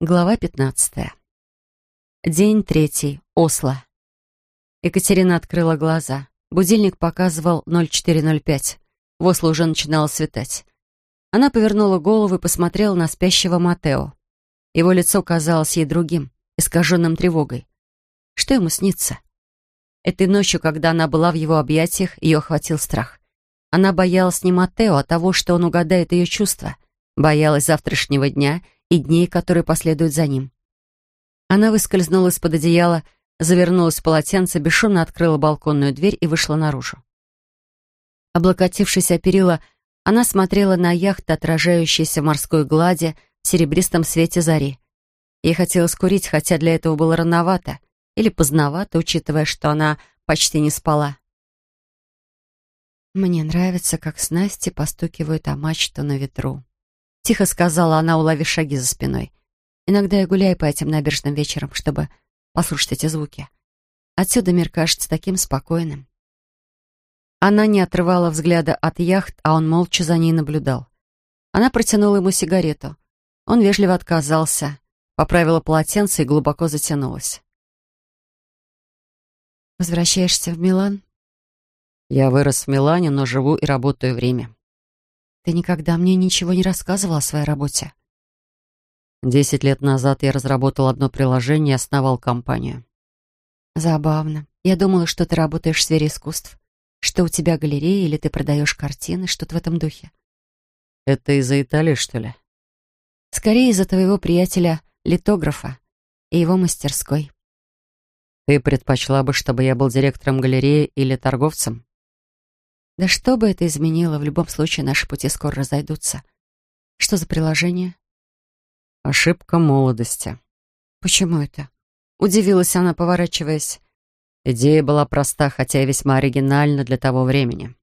Глава 15. День третий. Осло. Екатерина открыла глаза. Будильник показывал 04.05. В Осло уже начинало светать. Она повернула голову и посмотрела на спящего Матео. Его лицо казалось ей другим, искаженным тревогой. Что ему снится? Этой ночью, когда она была в его объятиях, ее охватил страх. Она боялась не Матео, а того, что он угадает ее чувства. Боялась завтрашнего дня — и дней, которые последуют за ним. Она выскользнула из-под одеяла, завернулась в полотенце, бесшумно открыла балконную дверь и вышла наружу. Облокотившись о перила, она смотрела на яхты, отражающиеся в морской глади, в серебристом свете зари. Ей хотелось курить, хотя для этого было рановато или поздновато, учитывая, что она почти не спала. «Мне нравится, как снасти постукивают о мачту на ветру», Тихо сказала она, уловив шаги за спиной. «Иногда я гуляю по этим набережным вечером, чтобы послушать эти звуки. Отсюда мир кажется таким спокойным». Она не отрывала взгляда от яхт, а он молча за ней наблюдал. Она протянула ему сигарету. Он вежливо отказался, поправила полотенце и глубоко затянулась. «Возвращаешься в Милан?» «Я вырос в Милане, но живу и работаю в Риме. Ты никогда мне ничего не рассказывал о своей работе. Десять лет назад я разработал одно приложение и основал компанию. Забавно. Я думала, что ты работаешь в сфере искусств. Что у тебя галерея или ты продаешь картины, что-то в этом духе. Это из-за Италии, что ли? Скорее из-за твоего приятеля, литографа, и его мастерской. Ты предпочла бы, чтобы я был директором галереи или торговцем? Да что бы это изменило, в любом случае наши пути скоро разойдутся. Что за приложение? Ошибка молодости. Почему это? Удивилась она, поворачиваясь. Идея была проста, хотя и весьма оригинальна для того времени.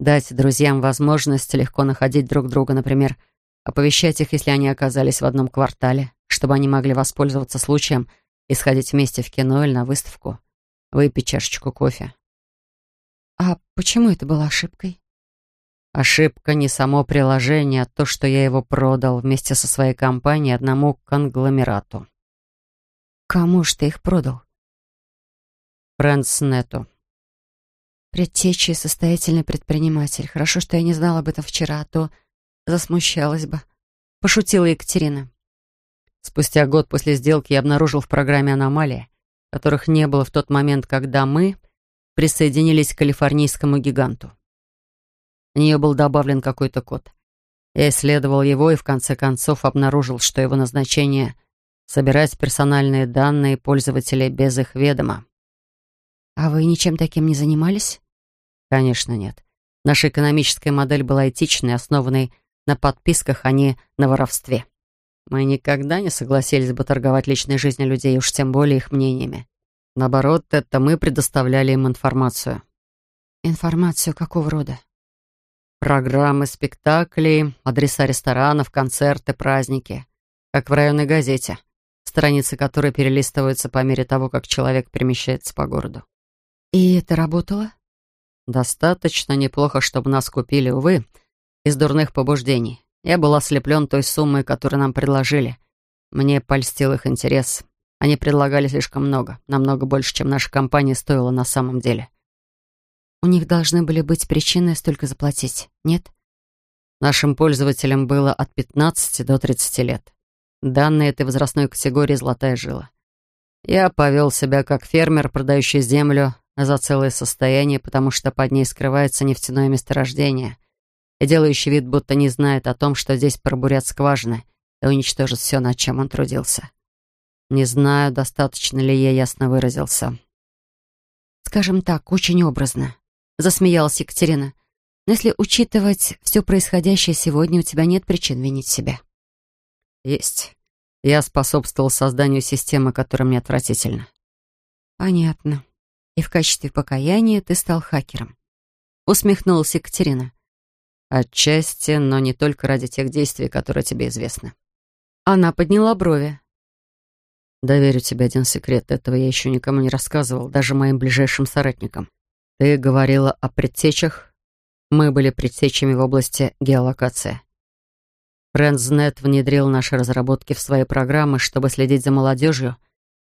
Дать друзьям возможность легко находить друг друга, например, оповещать их, если они оказались в одном квартале, чтобы они могли воспользоваться случаем и сходить вместе в кино или на выставку, выпить чашечку кофе. А почему это была ошибкой? Ошибка не само приложение, а то, что я его продал вместе со своей компанией одному конгломерату. Кому ж ты их продал? Френдснету. Предтечий состоятельный предприниматель. Хорошо, что я не знала об этом вчера, а то засмущалась бы. Пошутила Екатерина. Спустя год после сделки я обнаружил в программе аномалии, которых не было в тот момент, когда мы присоединились к калифорнийскому гиганту. В нее был добавлен какой-то код. Я исследовал его и в конце концов обнаружил, что его назначение — собирать персональные данные пользователей без их ведома. «А вы ничем таким не занимались?» «Конечно нет. Наша экономическая модель была этичной, основанной на подписках, а не на воровстве. Мы никогда не согласились бы торговать личной жизнью людей, уж тем более их мнениями. Наоборот, это мы предоставляли им информацию. Информацию какого рода? Программы, спектакли, адреса ресторанов, концерты, праздники. Как в районной газете, страницы которой перелистываются по мере того, как человек перемещается по городу. И это работало? Достаточно неплохо, чтобы нас купили, увы, из дурных побуждений. Я был ослеплен той суммой, которую нам предложили. Мне польстил их интерес. Они предлагали слишком много, намного больше, чем наша компания стоила на самом деле. У них должны были быть причины столько заплатить, нет? Нашим пользователям было от 15 до 30 лет. Данные этой возрастной категории «золотая жила». Я повел себя как фермер, продающий землю за целое состояние, потому что под ней скрывается нефтяное месторождение, и делающий вид, будто не знает о том, что здесь пробурят скважины и уничтожит все, над чем он трудился. Не знаю, достаточно ли я ясно выразился. Скажем так, очень образно. Засмеялась Екатерина. Но если учитывать все происходящее сегодня, у тебя нет причин винить себя. Есть. Я способствовал созданию системы, которая мне отвратительна. Понятно. И в качестве покаяния ты стал хакером. Усмехнулась Екатерина. Отчасти, но не только ради тех действий, которые тебе известны. Она подняла брови. Доверю тебе один секрет. Этого я еще никому не рассказывал, даже моим ближайшим соратникам. Ты говорила о предтечах. Мы были предтечами в области геолокации. Френдзнет внедрил наши разработки в свои программы, чтобы следить за молодежью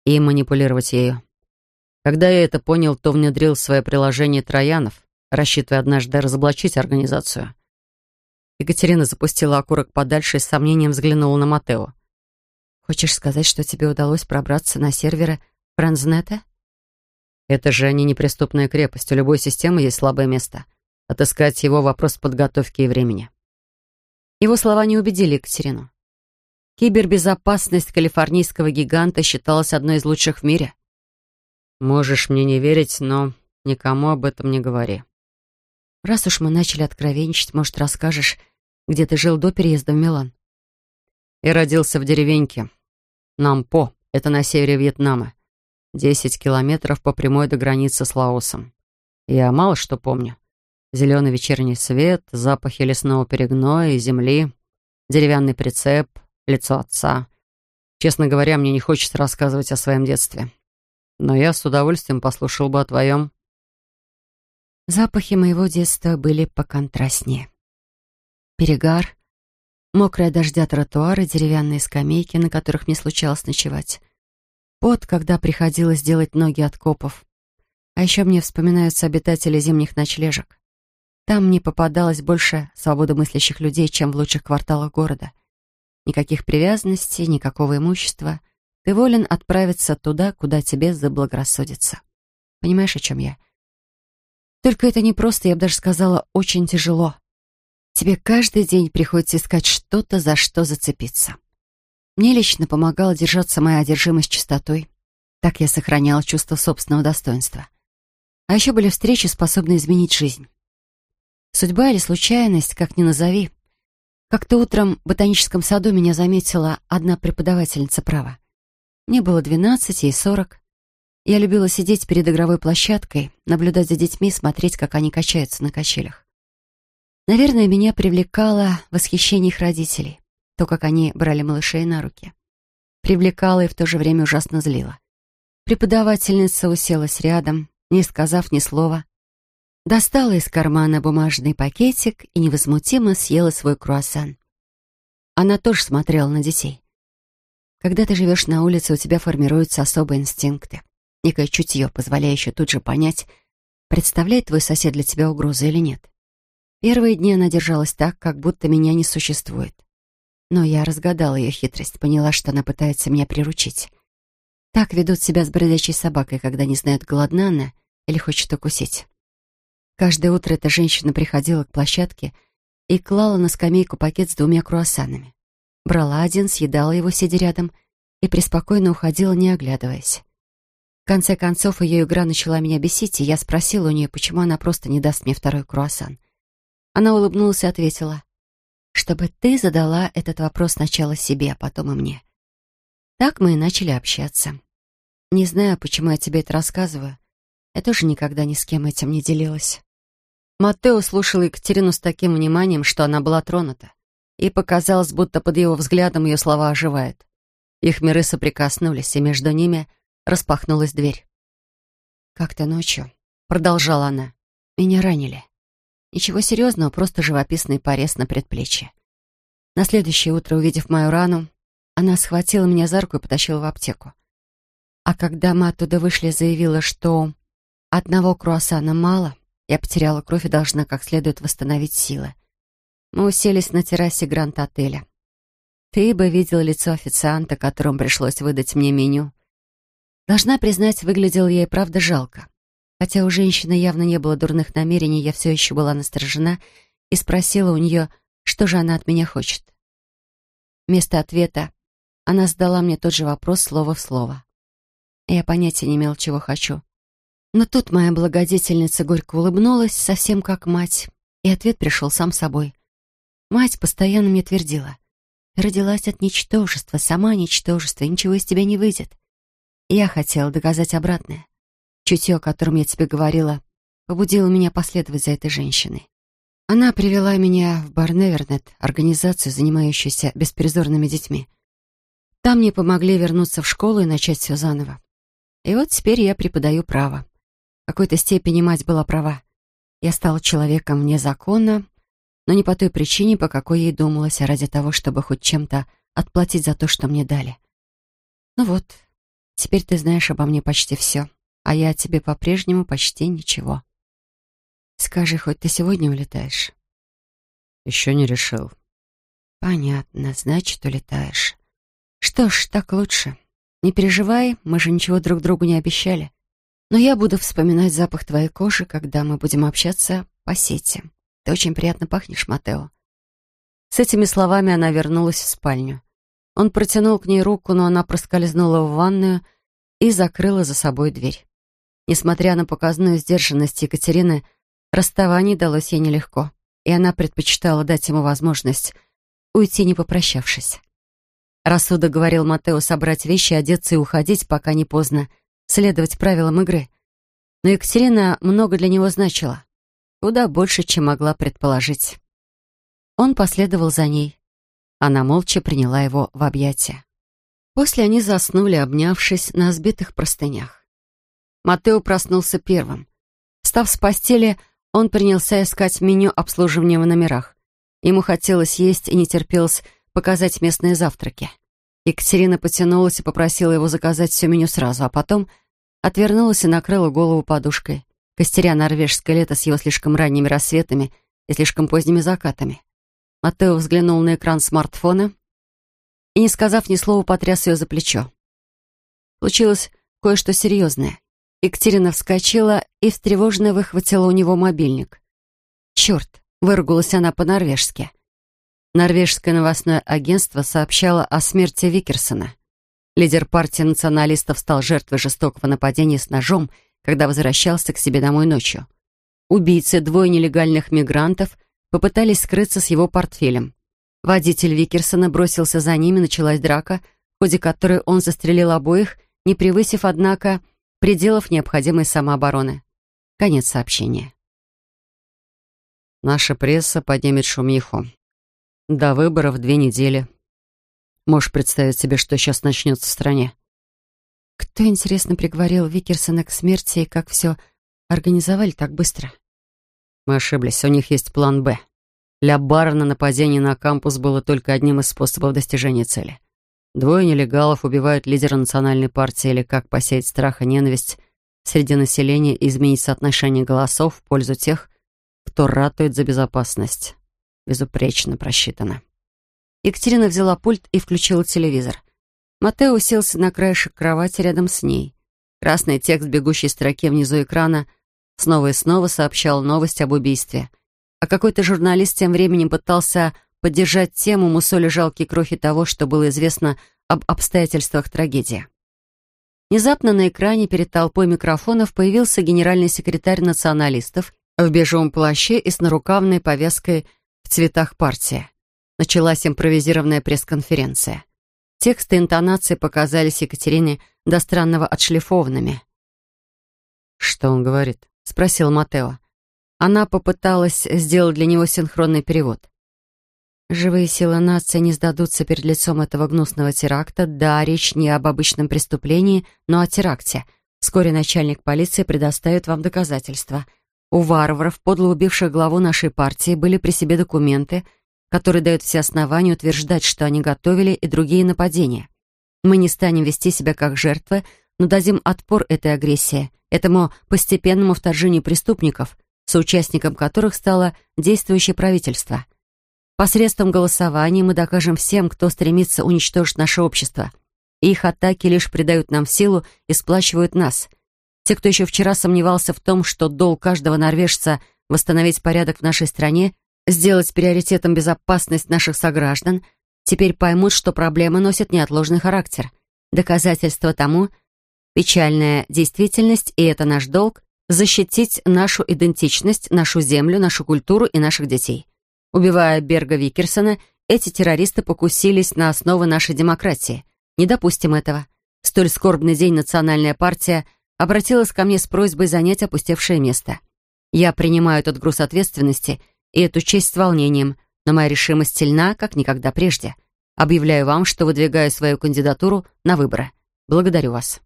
и манипулировать ею. Когда я это понял, то внедрил в свое приложение Троянов, рассчитывая однажды разоблачить организацию. Екатерина запустила окурок подальше и с сомнением взглянула на Матео. «Хочешь сказать, что тебе удалось пробраться на серверы Френдзнета?» «Это же не неприступная крепость. У любой системы есть слабое место. Отыскать его — вопрос подготовки и времени». Его слова не убедили Екатерину. Кибербезопасность калифорнийского гиганта считалась одной из лучших в мире. «Можешь мне не верить, но никому об этом не говори». «Раз уж мы начали откровенничать, может, расскажешь, где ты жил до переезда в Милан?» «Я родился в деревеньке. Нампо, это на севере Вьетнама. Десять километров по прямой до границы с Лаосом. Я мало что помню. Зеленый вечерний свет, запахи лесного перегноя и земли, деревянный прицеп, лицо отца. Честно говоря, мне не хочется рассказывать о своем детстве. Но я с удовольствием послушал бы о твоем. Запахи моего детства были поконтрастнее. Перегар, мокрая дождя тротуары, деревянные скамейки, на которых мне случалось ночевать. Пот, когда приходилось делать ноги от копов. А еще мне вспоминаются обитатели зимних ночлежек. Там мне попадалось больше свободомыслящих людей, чем в лучших кварталах города. Никаких привязанностей, никакого имущества. Ты волен отправиться туда, куда тебе заблагорассудится. Понимаешь, о чем я? Только это не просто, я бы даже сказала, очень тяжело. Тебе каждый день приходится искать что-то, за что зацепиться. Мне лично помогала держаться моя одержимость чистотой. Так я сохраняла чувство собственного достоинства. А еще были встречи, способные изменить жизнь. Судьба или случайность, как ни назови. Как-то утром в ботаническом саду меня заметила одна преподавательница права. Мне было двенадцать, ей сорок. Я любила сидеть перед игровой площадкой, наблюдать за детьми, смотреть, как они качаются на качелях. Наверное, меня привлекало восхищение их родителей, то, как они брали малышей на руки. Привлекало и в то же время ужасно злило. Преподавательница уселась рядом, не сказав ни слова, достала из кармана бумажный пакетик и невозмутимо съела свой круассан. Она тоже смотрела на детей. Когда ты живешь на улице, у тебя формируются особые инстинкты. Некое чутье, позволяющее тут же понять, представляет твой сосед для тебя угрозу или нет. Первые дни она держалась так, как будто меня не существует. Но я разгадала ее хитрость, поняла, что она пытается меня приручить. Так ведут себя с бродячей собакой, когда не знают, голодна она или хочет укусить. Каждое утро эта женщина приходила к площадке и клала на скамейку пакет с двумя круассанами. Брала один, съедала его, сидя рядом, и преспокойно уходила, не оглядываясь. В конце концов, ее игра начала меня бесить, и я спросила у нее, почему она просто не даст мне второй круассан. Она улыбнулась и ответила, «Чтобы ты задала этот вопрос сначала себе, а потом и мне». Так мы и начали общаться. Не знаю, почему я тебе это рассказываю. Я тоже никогда ни с кем этим не делилась. Маттео слушал Екатерину с таким вниманием, что она была тронута. И показалось, будто под его взглядом ее слова оживают. Их миры соприкоснулись, и между ними распахнулась дверь. «Как-то ночью», — продолжала она, — «меня ранили. Ничего серьезного, просто живописный порез на предплечье. На следующее утро, увидев мою рану, она схватила меня за руку и потащила в аптеку. А когда мы оттуда вышли, заявила, что одного круассана мало, я потеряла кровь и должна как следует восстановить силы. Мы уселись на террасе Гранд-отеля. Ты бы видел лицо официанта, которому пришлось выдать мне меню. Должна признать, выглядел я и правда жалко. Хотя у женщины явно не было дурных намерений, я все еще была насторожена и спросила у нее, что же она от меня хочет. Вместо ответа она задала мне тот же вопрос слово в слово. Я понятия не имела, чего хочу. Но тут моя благодетельница горько улыбнулась, совсем как мать, и ответ пришел сам собой. Мать постоянно мне твердила. родилась от ничтожества, сама ничтожество, ничего из тебя не выйдет. я хотела доказать обратное. Чутье, о котором я тебе говорила, побудило меня последовать за этой женщиной. Она привела меня в Барневернет, организацию, занимающуюся беспризорными детьми. Там мне помогли вернуться в школу и начать все заново. И вот теперь я преподаю право. В какой-то степени мать была права. Я стала человеком вне закона, но не по той причине, по какой ей думалось, а ради того, чтобы хоть чем-то отплатить за то, что мне дали. Ну вот, теперь ты знаешь обо мне почти все, а я о тебе по-прежнему почти ничего. Скажи, хоть ты сегодня улетаешь? Еще не решил. Понятно, значит, улетаешь. Что ж, так лучше. Не переживай, мы же ничего друг другу не обещали. Но я буду вспоминать запах твоей кожи, когда мы будем общаться по сети. Ты очень приятно пахнешь, Матео. С этими словами она вернулась в спальню. Он протянул к ней руку, но она проскользнула в ванную и закрыла за собой дверь. Несмотря на показную сдержанность Екатерины, расставание далось ей нелегко, и она предпочитала дать ему возможность уйти, не попрощавшись. Рассудок говорил Матео собрать вещи, одеться и уходить, пока не поздно, следовать правилам игры. Но Екатерина много для него значила. Куда больше, чем могла предположить. Он последовал за ней. Она молча приняла его в объятия. После они заснули, обнявшись на сбитых простынях. Матео проснулся первым. Встав с постели, он принялся искать меню обслуживания в номерах. Ему хотелось есть и не терпелось показать местные завтраки. Екатерина потянулась и попросила его заказать все меню сразу, а потом отвернулась и накрыла голову подушкой, костеря норвежское лето с его слишком ранними рассветами и слишком поздними закатами. Матео взглянул на экран смартфона и, не сказав ни слова, потряс ее за плечо. Случилось кое-что серьезное. Екатерина вскочила и встревоженно выхватила у него мобильник. «Черт!» — выругалась она по-норвежски. Норвежское новостное агентство сообщало о смерти Викерсона. Лидер партии националистов стал жертвой жестокого нападения с ножом, когда возвращался к себе домой ночью. Убийцы, двое нелегальных мигрантов — попытались скрыться с его портфелем. Водитель Викерсона бросился за ними, началась драка, в ходе которой он застрелил обоих, не превысив, однако, пределов необходимой самообороны. Конец сообщения. Наша пресса поднимет шумиху. До выборов две недели. Можешь представить себе, что сейчас начнется в стране? Кто, интересно, приговорил Викерсона к смерти и как все организовали так быстро? Мы ошиблись, у них есть план «Б». Для Барона нападение на кампус было только одним из способов достижения цели. Двое нелегалов убивают лидера национальной партии или как посеять страх и ненависть среди населения и изменить соотношение голосов в пользу тех, кто ратует за безопасность. Безупречно просчитано. Екатерина взяла пульт и включила телевизор. Матео уселся на краешек кровати рядом с ней. Красный текст бегущей строки внизу экрана — снова и снова сообщал новость об убийстве. А какой-то журналист тем временем пытался поддержать тему, мусоля жалкие крохи того, что было известно об обстоятельствах трагедии. Внезапно на экране перед толпой микрофонов появился генеральный секретарь националистов в бежевом плаще и с нарукавной повязкой в цветах партии. Началась импровизированная пресс-конференция. Тексты и интонации показались Екатерине до странного отшлифованными. «Что он говорит?» — спросил Матео. Она попыталась сделать для него синхронный перевод. Живые силы нации не сдадутся перед лицом этого гнусного теракта. Да, речь не об обычном преступлении, но о теракте. Вскоре начальник полиции предоставит вам доказательства. У варваров, подло убивших главу нашей партии, были при себе документы, которые дают все основания утверждать, что они готовили и другие нападения. Мы не станем вести себя как жертвы, но дадим отпор этой агрессии, этому постепенному вторжению преступников, соучастником которых стало действующее правительство. Посредством голосования мы докажем всем, кто стремится уничтожить наше общество. Их атаки лишь придают нам силу и сплачивают нас. Те, кто еще вчера сомневался в том, что долг каждого норвежца восстановить порядок в нашей стране, сделать приоритетом безопасность наших сограждан, теперь поймут, что проблема носит неотложный характер. Доказательство тому — Печальная действительность, и это наш долг — защитить нашу идентичность, нашу землю, нашу культуру и наших детей. Убивая Берга Викерсона, эти террористы покусились на основы нашей демократии. Не допустим этого. В столь скорбный день национальная партия обратилась ко мне с просьбой занять опустевшее место. Я принимаю этот груз ответственности и эту честь с волнением, но моя решимость сильна, как никогда прежде. Объявляю вам, что выдвигаю свою кандидатуру на выборы. Благодарю вас.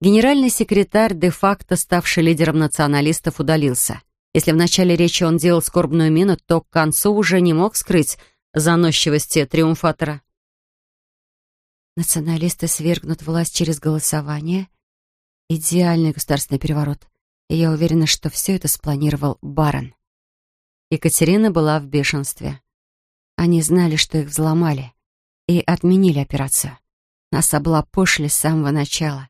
Генеральный секретарь, де-факто ставший лидером националистов, удалился. Если в начале речи он делал скорбную мину, то к концу уже не мог скрыть заносчивости триумфатора. Националисты свергнут власть через голосование. Идеальный государственный переворот. И я уверена, что все это спланировал барон. Екатерина была в бешенстве. Они знали, что их взломали, и отменили операцию. Нас облапошили с самого начала.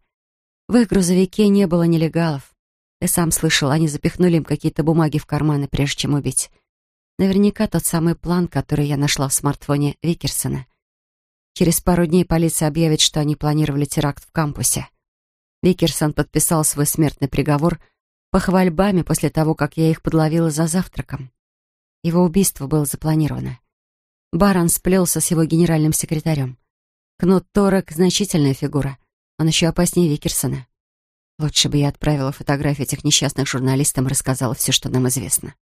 В их грузовике не было нелегалов. Ты сам слышал, они запихнули им какие-то бумаги в карманы, прежде чем убить. Наверняка тот самый план, который я нашла в смартфоне Викерсона. Через пару дней полиция объявит, что они планировали теракт в кампусе. Викерсон подписал свой смертный приговор похвальбами после того, как я их подловила за завтраком. Его убийство было запланировано. Барон сплелся с его генеральным секретарем. Кнут Торок — значительная фигура. Он еще опаснее Викерсона. Лучше бы я отправила фотографии этих несчастных журналистам и рассказала все, что нам известно.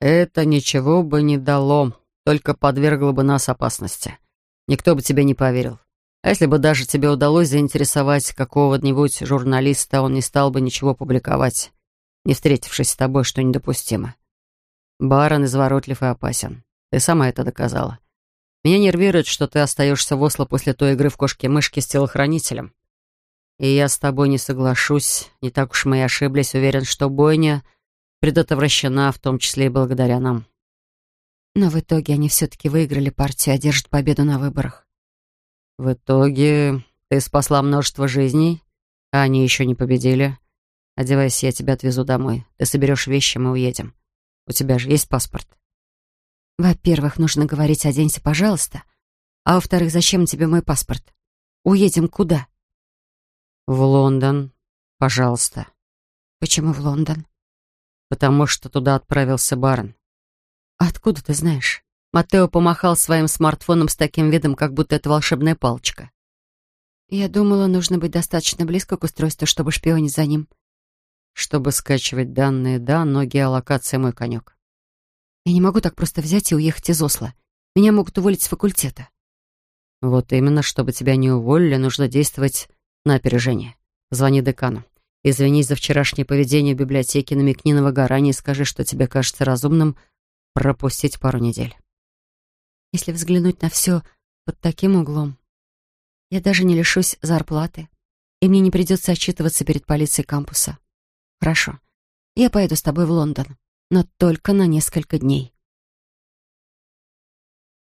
«Это ничего бы не дало, только подвергло бы нас опасности. Никто бы тебе не поверил. А если бы даже тебе удалось заинтересовать какого-нибудь журналиста, он не стал бы ничего публиковать, не встретившись с тобой, что недопустимо. Барон изворотлив и опасен. Ты сама это доказала. Меня нервирует, что ты остаешься в Осло после той игры в кошки-мышки с телохранителем. И я с тобой не соглашусь. Не так уж мы и ошиблись. Уверен, что бойня предотвращена, в том числе и благодаря нам. Но в итоге они все-таки выиграли партию, одержат победу на выборах. В итоге ты спасла множество жизней, а они еще не победили. Одевайся, я тебя отвезу домой. Ты соберешь вещи, мы уедем. У тебя же есть паспорт? Во-первых, нужно говорить «оденься, пожалуйста». А во-вторых, зачем тебе мой паспорт? Уедем куда? В Лондон, пожалуйста. Почему в Лондон? Потому что туда отправился барон. Откуда ты знаешь? Матео помахал своим смартфоном с таким видом, как будто это волшебная палочка. Я думала, нужно быть достаточно близко к устройству, чтобы шпионить за ним. Чтобы скачивать данные, да, но геолокация мой конек. Я не могу так просто взять и уехать из Осло. Меня могут уволить с факультета. Вот именно, чтобы тебя не уволили, нужно действовать на опережение. Звони декану. Извинись за вчерашнее поведение в библиотеке, намекни на выгорание и скажи, что тебе кажется разумным пропустить пару недель. Если взглянуть на все под таким углом, я даже не лишусь зарплаты, и мне не придется отчитываться перед полицией кампуса. Хорошо, я поеду с тобой в Лондон, но только на несколько дней.